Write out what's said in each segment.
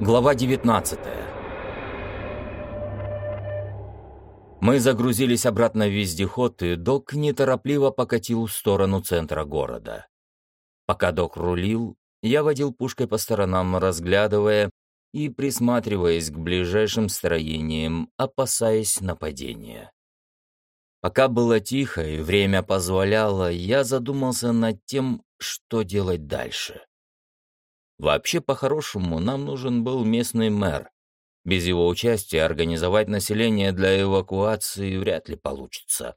Глава 19 Мы загрузились обратно в вездеход, и док неторопливо покатил в сторону центра города. Пока док рулил, я водил пушкой по сторонам, разглядывая и присматриваясь к ближайшим строениям, опасаясь нападения. Пока было тихо и время позволяло, я задумался над тем, что делать дальше. Вообще, по-хорошему, нам нужен был местный мэр. Без его участия организовать население для эвакуации вряд ли получится.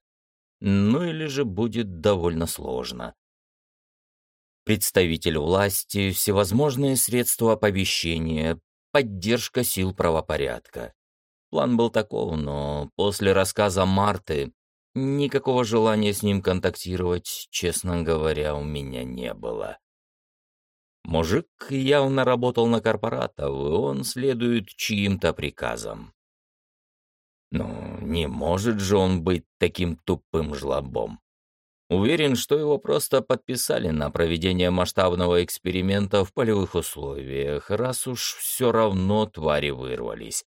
Ну или же будет довольно сложно. Представитель власти, всевозможные средства оповещения, поддержка сил правопорядка. План был таков, но после рассказа Марты никакого желания с ним контактировать, честно говоря, у меня не было. Мужик явно работал на корпоратов, и он следует чьим-то приказам. Ну, не может же он быть таким тупым жлобом. Уверен, что его просто подписали на проведение масштабного эксперимента в полевых условиях, раз уж все равно твари вырвались.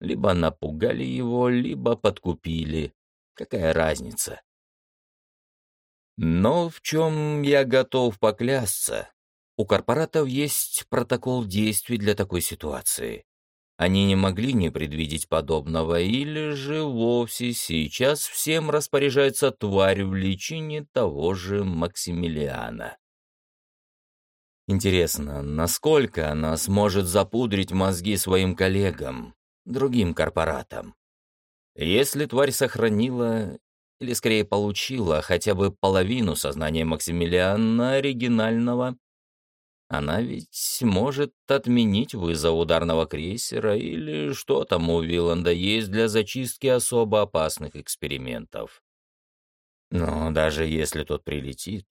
Либо напугали его, либо подкупили. Какая разница? Но в чем я готов поклясться, у корпоратов есть протокол действий для такой ситуации. Они не могли не предвидеть подобного, или же вовсе сейчас всем распоряжается тварь в личине того же Максимилиана. Интересно, насколько она сможет запудрить мозги своим коллегам, другим корпоратам? Если тварь сохранила, или скорее получила хотя бы половину сознания Максимилиана оригинального, она ведь может отменить вызов ударного крейсера или что там у Виланда есть для зачистки особо опасных экспериментов. Но даже если тот прилетит,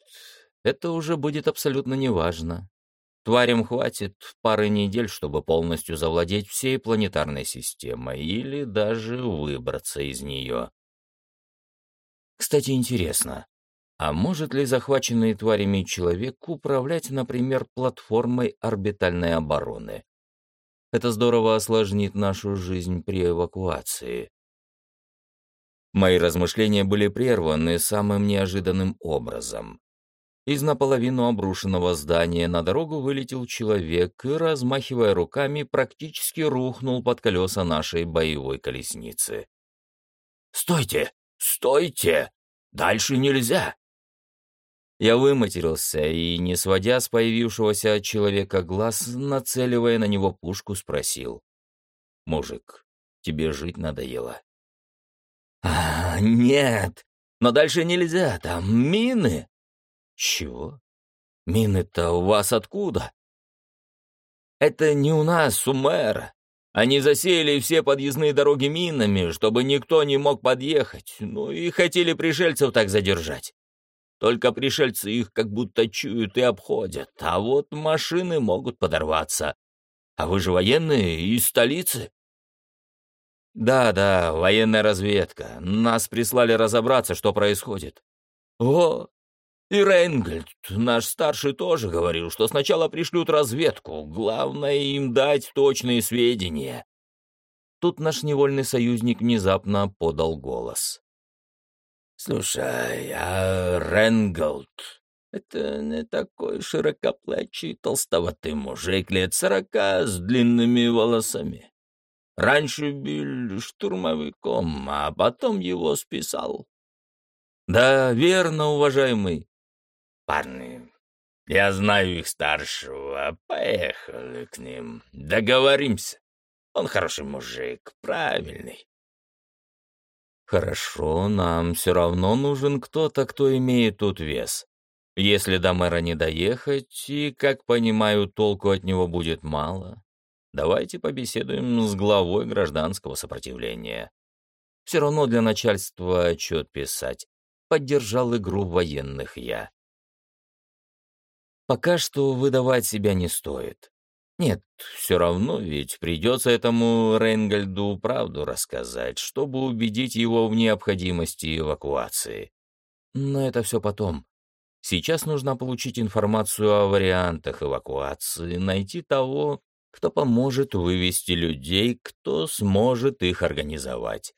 это уже будет абсолютно неважно. Тварям хватит пары недель, чтобы полностью завладеть всей планетарной системой или даже выбраться из нее. Кстати, интересно, а может ли захваченный тварями человек управлять, например, платформой орбитальной обороны? Это здорово осложнит нашу жизнь при эвакуации. Мои размышления были прерваны самым неожиданным образом. Из наполовину обрушенного здания на дорогу вылетел человек и, размахивая руками, практически рухнул под колеса нашей боевой колесницы. «Стойте! Стойте! Дальше нельзя!» Я выматерился и, не сводя с появившегося человека глаз, нацеливая на него пушку, спросил. «Мужик, тебе жить надоело?» «А, нет, но дальше нельзя, там мины». «Чего? Мины-то у вас откуда?» «Это не у нас, у мэра. Они засеяли все подъездные дороги минами, чтобы никто не мог подъехать, ну и хотели пришельцев так задержать. Только пришельцы их как будто чуют и обходят, а вот машины могут подорваться. А вы же военные из столицы? Да-да, военная разведка. Нас прислали разобраться, что происходит. О, и Рейнгольд, наш старший, тоже говорил, что сначала пришлют разведку. Главное им дать точные сведения. Тут наш невольный союзник внезапно подал голос. «Слушай, а Ренголд — это не такой широкоплечий толстоватый мужик лет сорока с длинными волосами. Раньше был штурмовиком, а потом его списал». «Да, верно, уважаемый». «Парни, я знаю их старшего, поехали к ним, договоримся. Он хороший мужик, правильный. Хорошо, нам все равно нужен кто-то, кто имеет тут вес. Если до мэра не доехать, и, как понимаю, толку от него будет мало, давайте побеседуем с главой гражданского сопротивления. Все равно для начальства отчет писать. Поддержал игру военных я. Пока что выдавать себя не стоит. Нет, все равно ведь придется этому Рейнгольду правду рассказать, чтобы убедить его в необходимости эвакуации. Но это все потом. Сейчас нужно получить информацию о вариантах эвакуации, найти того, кто поможет вывести людей, кто сможет их организовать.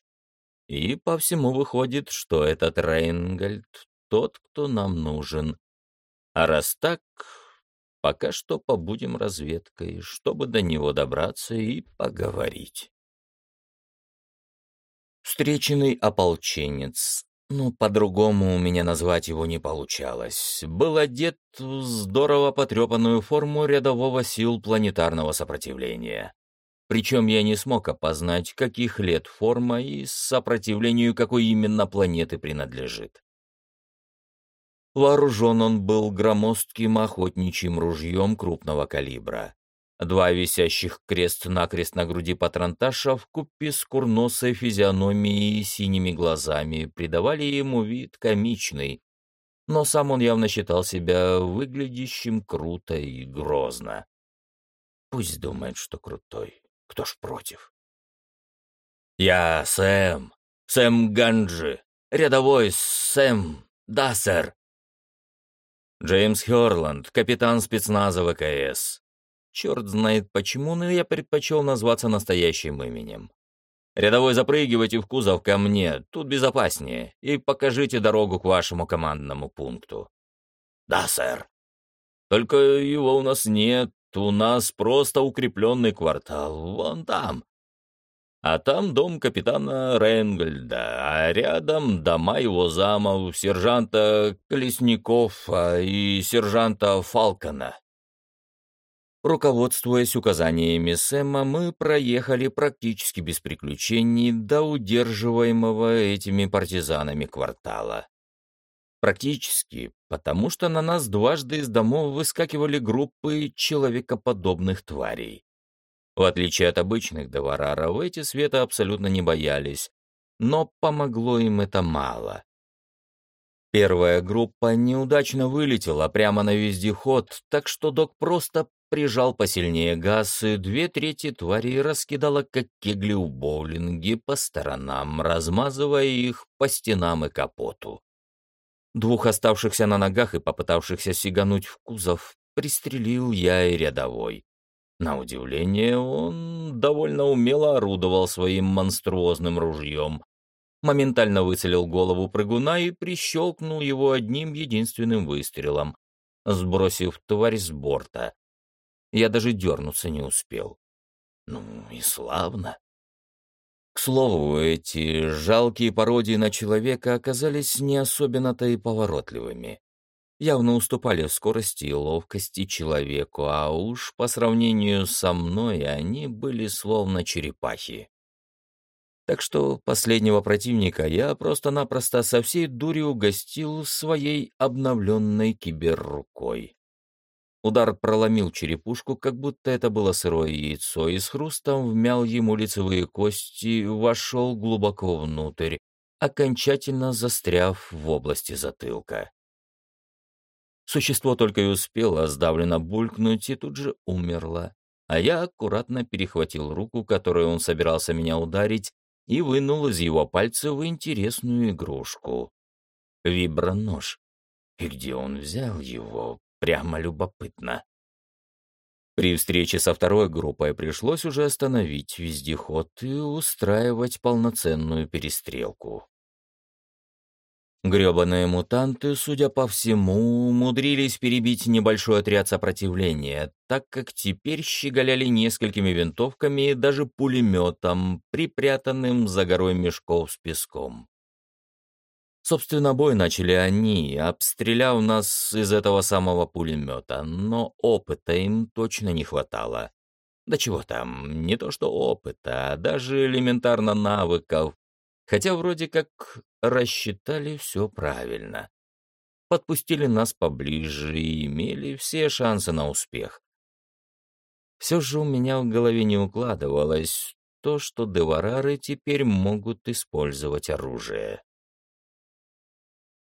И по всему выходит, что этот Рейнгольд тот, кто нам нужен. А раз так, пока что побудем разведкой, чтобы до него добраться и поговорить. Встреченный ополченец, ну, по-другому у меня назвать его не получалось, был одет в здорово потрепанную форму рядового сил планетарного сопротивления. Причем я не смог опознать, каких лет форма и сопротивлению какой именно планеты принадлежит. Вооружен он был громоздким охотничьим ружьем крупного калибра. Два висящих крест-накрест на груди патронташа купе с курносой физиономией и синими глазами придавали ему вид комичный, но сам он явно считал себя выглядящим круто и грозно. Пусть думает, что крутой, кто ж против. «Я Сэм, Сэм Ганджи, рядовой Сэм, да, сэр», Джеймс Хёрланд, капитан спецназа ВКС. Черт знает почему, но я предпочел назваться настоящим именем. Рядовой запрыгивайте в кузов ко мне, тут безопаснее, и покажите дорогу к вашему командному пункту. Да, сэр. Только его у нас нет, у нас просто укрепленный квартал, вон там. А там дом капитана Ренгольда, а рядом дома его замов, сержанта Колесников и сержанта Фалкона. Руководствуясь указаниями Сэма, мы проехали практически без приключений до удерживаемого этими партизанами квартала. Практически, потому что на нас дважды из домов выскакивали группы человекоподобных тварей. В отличие от обычных довараров, эти света абсолютно не боялись, но помогло им это мало. Первая группа неудачно вылетела прямо на вездеход, так что док просто прижал посильнее газ, и две трети тварей раскидала, как кегли у боулинге, по сторонам, размазывая их по стенам и капоту. Двух оставшихся на ногах и попытавшихся сигануть в кузов пристрелил я и рядовой. На удивление, он довольно умело орудовал своим монструозным ружьем, моментально выцелил голову прыгуна и прищелкнул его одним единственным выстрелом, сбросив тварь с борта. Я даже дернуться не успел. Ну и славно. К слову, эти жалкие пародии на человека оказались не особенно-то и поворотливыми явно уступали в скорости и ловкости человеку, а уж по сравнению со мной они были словно черепахи. Так что последнего противника я просто-напросто со всей дури угостил своей обновленной киберрукой. Удар проломил черепушку, как будто это было сырое яйцо, и с хрустом вмял ему лицевые кости, вошел глубоко внутрь, окончательно застряв в области затылка. Существо только и успело сдавленно булькнуть и тут же умерло. А я аккуратно перехватил руку, которой он собирался меня ударить, и вынул из его пальцев интересную игрушку. Вибронож. И где он взял его, прямо любопытно. При встрече со второй группой пришлось уже остановить вездеход и устраивать полноценную перестрелку. Гребаные мутанты, судя по всему, умудрились перебить небольшой отряд сопротивления, так как теперь щеголяли несколькими винтовками и даже пулеметом, припрятанным за горой мешков с песком. Собственно, бой начали они, обстреляв нас из этого самого пулемета, но опыта им точно не хватало. Да чего там, не то что опыта, а даже элементарно навыков, хотя вроде как рассчитали все правильно. Подпустили нас поближе и имели все шансы на успех. Все же у меня в голове не укладывалось то, что деварары теперь могут использовать оружие.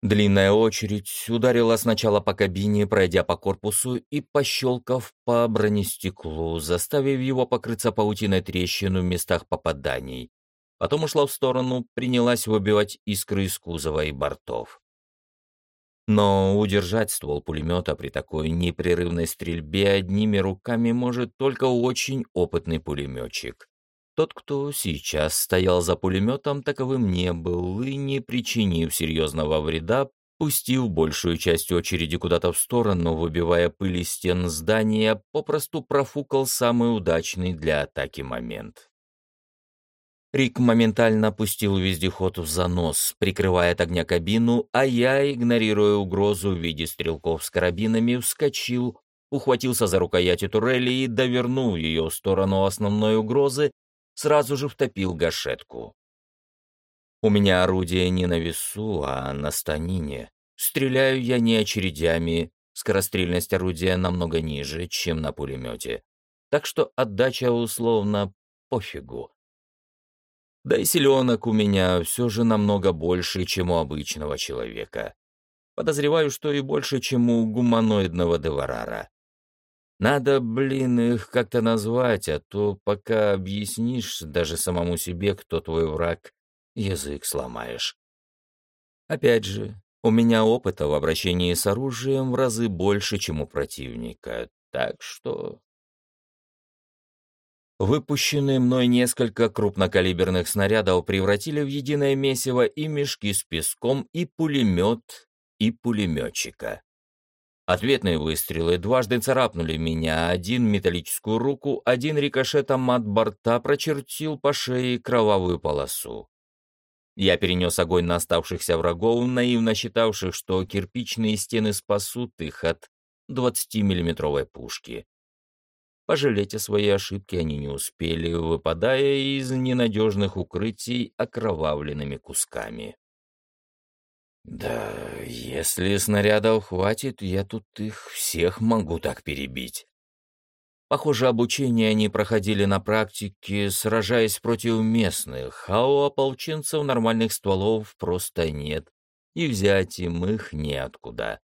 Длинная очередь ударила сначала по кабине, пройдя по корпусу и пощелкав по бронестеклу, заставив его покрыться паутиной трещин в местах попаданий, Потом ушла в сторону, принялась выбивать искры из кузова и бортов. Но удержать ствол пулемета при такой непрерывной стрельбе одними руками может только очень опытный пулеметчик. Тот, кто сейчас стоял за пулеметом, таковым не был и, не причинив серьезного вреда, пустив большую часть очереди куда-то в сторону, выбивая пыль из стен здания, попросту профукал самый удачный для атаки момент. Рик моментально опустил вездеход в занос, прикрывая от огня кабину, а я, игнорируя угрозу в виде стрелков с карабинами, вскочил, ухватился за рукояти турели и, довернув ее в сторону основной угрозы, сразу же втопил гашетку. У меня орудие не на весу, а на станине. Стреляю я не очередями, скорострельность орудия намного ниже, чем на пулемете. Так что отдача условно пофигу. Да и селенок у меня все же намного больше, чем у обычного человека. Подозреваю, что и больше, чем у гуманоидного деварара. Надо, блин, их как-то назвать, а то пока объяснишь даже самому себе, кто твой враг, язык сломаешь. Опять же, у меня опыта в обращении с оружием в разы больше, чем у противника, так что Выпущенные мной несколько крупнокалиберных снарядов превратили в единое месиво и мешки с песком, и пулемет, и пулеметчика. Ответные выстрелы дважды царапнули меня, один металлическую руку, один рикошетом от борта прочертил по шее кровавую полосу. Я перенес огонь на оставшихся врагов, наивно считавших, что кирпичные стены спасут их от 20-миллиметровой пушки. Пожалеть о своей ошибке они не успели, выпадая из ненадежных укрытий окровавленными кусками. «Да, если снарядов хватит, я тут их всех могу так перебить». Похоже, обучение они проходили на практике, сражаясь против местных, а у ополченцев нормальных стволов просто нет, и взять им их неоткуда.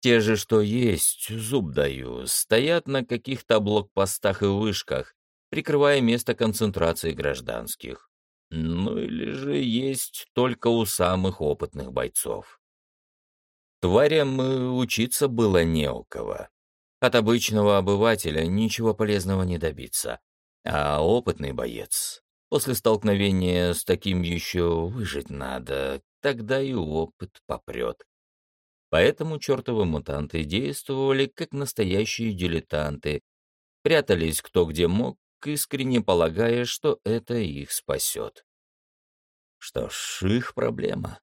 Те же, что есть, зуб даю, стоят на каких-то блокпостах и вышках, прикрывая место концентрации гражданских. Ну или же есть только у самых опытных бойцов. Тварям учиться было не у кого. От обычного обывателя ничего полезного не добиться. А опытный боец, после столкновения с таким еще выжить надо, тогда и опыт попрет. Поэтому чертовы мутанты действовали как настоящие дилетанты, прятались кто где мог, искренне полагая, что это их спасет. Что ж, их проблема.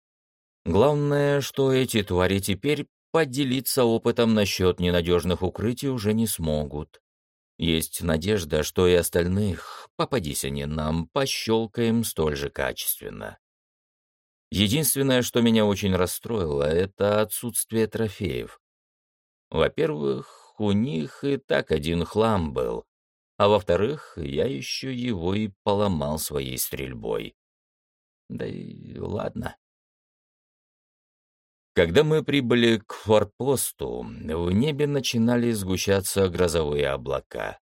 Главное, что эти твари теперь поделиться опытом насчет ненадежных укрытий уже не смогут. Есть надежда, что и остальных, попадись они нам, пощелкаем столь же качественно. Единственное, что меня очень расстроило, это отсутствие трофеев. Во-первых, у них и так один хлам был, а во-вторых, я еще его и поломал своей стрельбой. Да и ладно. Когда мы прибыли к форпосту, в небе начинали сгущаться грозовые облака.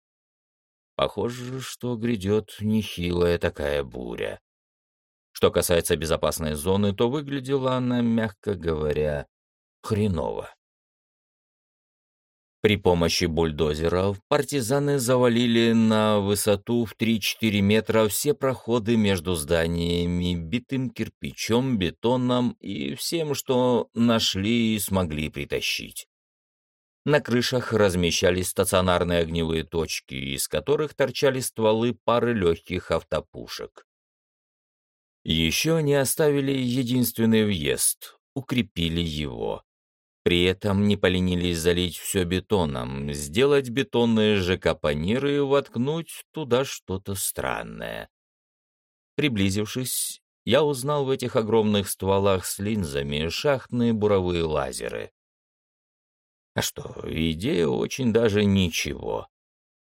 Похоже, что грядет нехилая такая буря. Что касается безопасной зоны, то выглядела она, мягко говоря, хреново. При помощи бульдозеров партизаны завалили на высоту в 3-4 метра все проходы между зданиями битым кирпичом, бетоном и всем, что нашли и смогли притащить. На крышах размещались стационарные огневые точки, из которых торчали стволы пары легких автопушек. Еще не оставили единственный въезд, укрепили его. При этом не поленились залить все бетоном, сделать бетонные ЖК-паниры и воткнуть туда что-то странное. Приблизившись, я узнал в этих огромных стволах с линзами шахтные буровые лазеры. А что, идея очень даже ничего.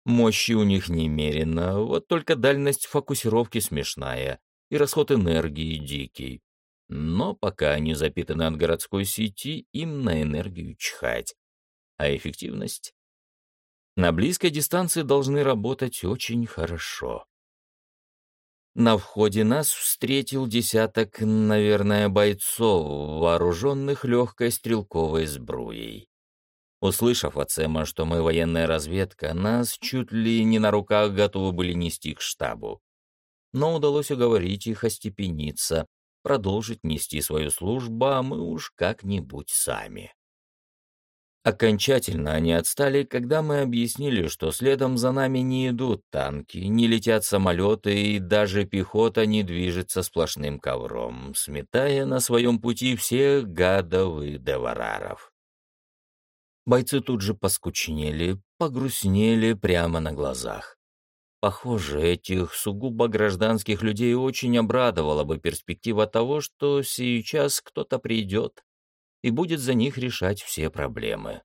Мощи у них немерено, вот только дальность фокусировки смешная и расход энергии дикий. Но пока они запитаны от городской сети, им на энергию чхать. А эффективность? На близкой дистанции должны работать очень хорошо. На входе нас встретил десяток, наверное, бойцов, вооруженных легкой стрелковой сбруей. Услышав от Сэма, что мы военная разведка, нас чуть ли не на руках готовы были нести к штабу. Но удалось уговорить их остепениться, продолжить нести свою службу, а мы уж как-нибудь сами. Окончательно они отстали, когда мы объяснили, что следом за нами не идут танки, не летят самолеты и даже пехота не движется сплошным ковром, сметая на своем пути всех гадов и девараров. Бойцы тут же поскучнели, погрустнели прямо на глазах. Похоже, этих сугубо гражданских людей очень обрадовала бы перспектива того, что сейчас кто-то придет и будет за них решать все проблемы.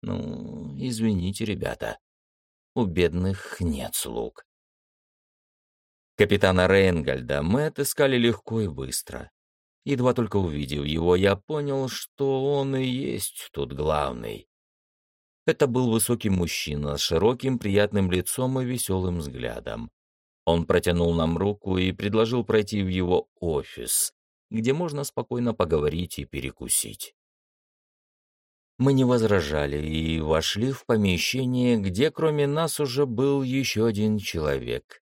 Ну, извините, ребята, у бедных нет слуг. Капитана Рейнгольда мы отыскали легко и быстро. Едва только увидев его, я понял, что он и есть тут главный. Это был высокий мужчина с широким приятным лицом и веселым взглядом. Он протянул нам руку и предложил пройти в его офис, где можно спокойно поговорить и перекусить. Мы не возражали и вошли в помещение, где кроме нас уже был еще один человек.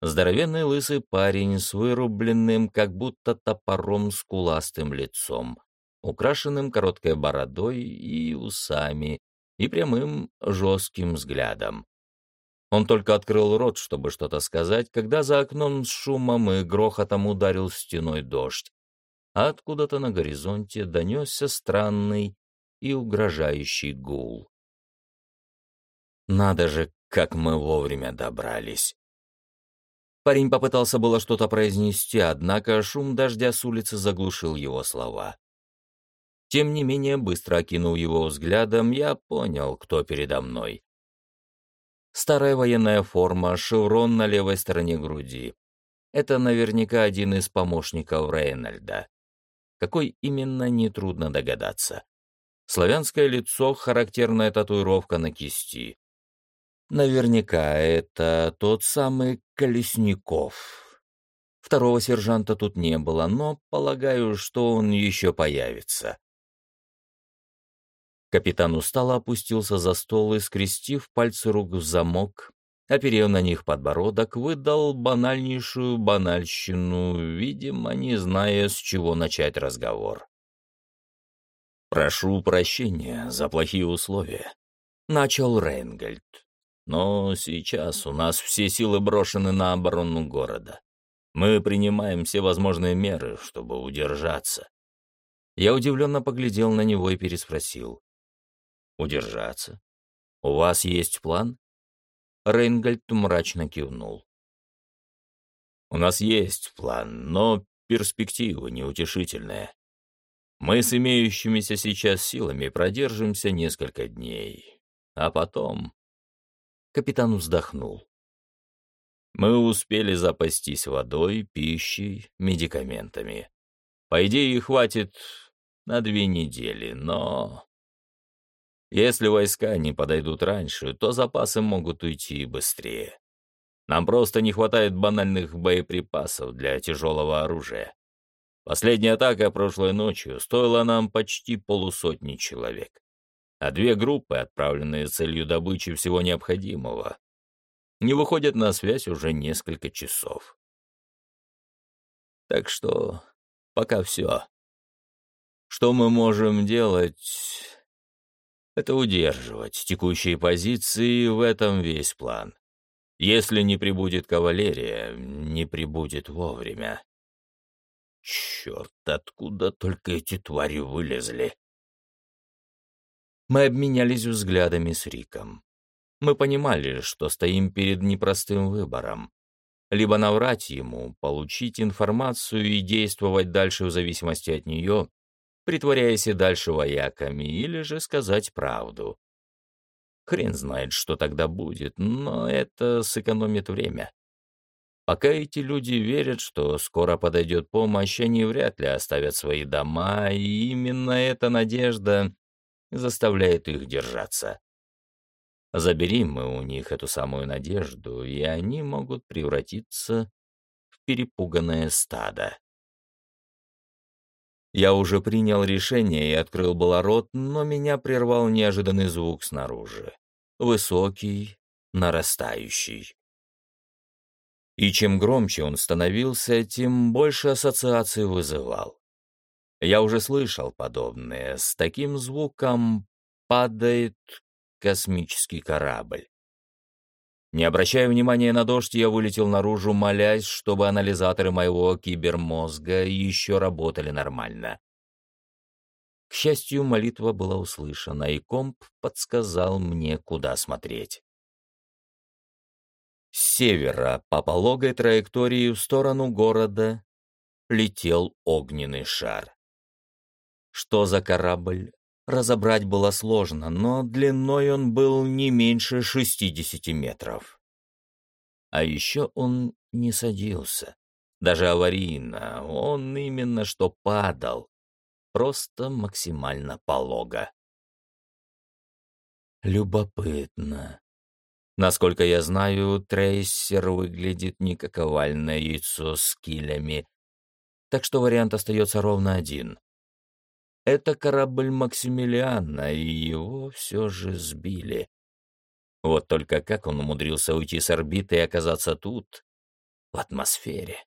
Здоровенный лысый парень с вырубленным, как будто топором скуластым лицом, украшенным короткой бородой и усами, и прямым жестким взглядом. Он только открыл рот, чтобы что-то сказать, когда за окном с шумом и грохотом ударил стеной дождь, а откуда-то на горизонте донесся странный и угрожающий гул. Надо же, как мы вовремя добрались. Парень попытался было что-то произнести, однако шум дождя с улицы заглушил его слова. Тем не менее, быстро окинув его взглядом, я понял, кто передо мной. Старая военная форма, шеврон на левой стороне груди. Это наверняка один из помощников Рейнольда. Какой именно, нетрудно догадаться. Славянское лицо, характерная татуировка на кисти. Наверняка это тот самый Колесников. Второго сержанта тут не было, но полагаю, что он еще появится. Капитан устало опустился за стол и, скрестив пальцы рук в замок, оперев на них подбородок, выдал банальнейшую банальщину, видимо, не зная, с чего начать разговор. «Прошу прощения за плохие условия», — начал Рейнгольд. «Но сейчас у нас все силы брошены на оборону города. Мы принимаем все возможные меры, чтобы удержаться». Я удивленно поглядел на него и переспросил. Удержаться? У вас есть план? Рейнгольд мрачно кивнул. У нас есть план, но перспектива неутешительная. Мы с имеющимися сейчас силами продержимся несколько дней, а потом... Капитан вздохнул. Мы успели запастись водой, пищей, медикаментами. По идее, хватит на две недели, но... Если войска не подойдут раньше, то запасы могут уйти быстрее. Нам просто не хватает банальных боеприпасов для тяжелого оружия. Последняя атака прошлой ночью стоила нам почти полусотни человек, а две группы, отправленные целью добычи всего необходимого, не выходят на связь уже несколько часов. Так что пока все. Что мы можем делать? Это удерживать текущие позиции, в этом весь план. Если не прибудет кавалерия, не прибудет вовремя. Черт, откуда только эти твари вылезли? Мы обменялись взглядами с Риком. Мы понимали, что стоим перед непростым выбором. Либо наврать ему, получить информацию и действовать дальше в зависимости от нее, притворяясь и дальше вояками, или же сказать правду. Хрен знает, что тогда будет, но это сэкономит время. Пока эти люди верят, что скоро подойдет помощь, они вряд ли оставят свои дома, и именно эта надежда заставляет их держаться. Забери мы у них эту самую надежду, и они могут превратиться перепуганное стадо. Я уже принял решение и открыл было рот, но меня прервал неожиданный звук снаружи. Высокий, нарастающий. И чем громче он становился, тем больше ассоциаций вызывал. Я уже слышал подобное. С таким звуком падает космический корабль. Не обращая внимания на дождь, я вылетел наружу, молясь, чтобы анализаторы моего кибермозга еще работали нормально. К счастью, молитва была услышана, и комп подсказал мне, куда смотреть. С севера, по пологой траектории в сторону города, летел огненный шар. Что за корабль, Разобрать было сложно, но длиной он был не меньше 60 метров. А еще он не садился, даже аварийно, он именно что падал, просто максимально полого. Любопытно. Насколько я знаю, трейсер выглядит не как овальное яйцо с килями, так что вариант остается ровно один. Это корабль Максимилиана, и его все же сбили. Вот только как он умудрился уйти с орбиты и оказаться тут, в атмосфере?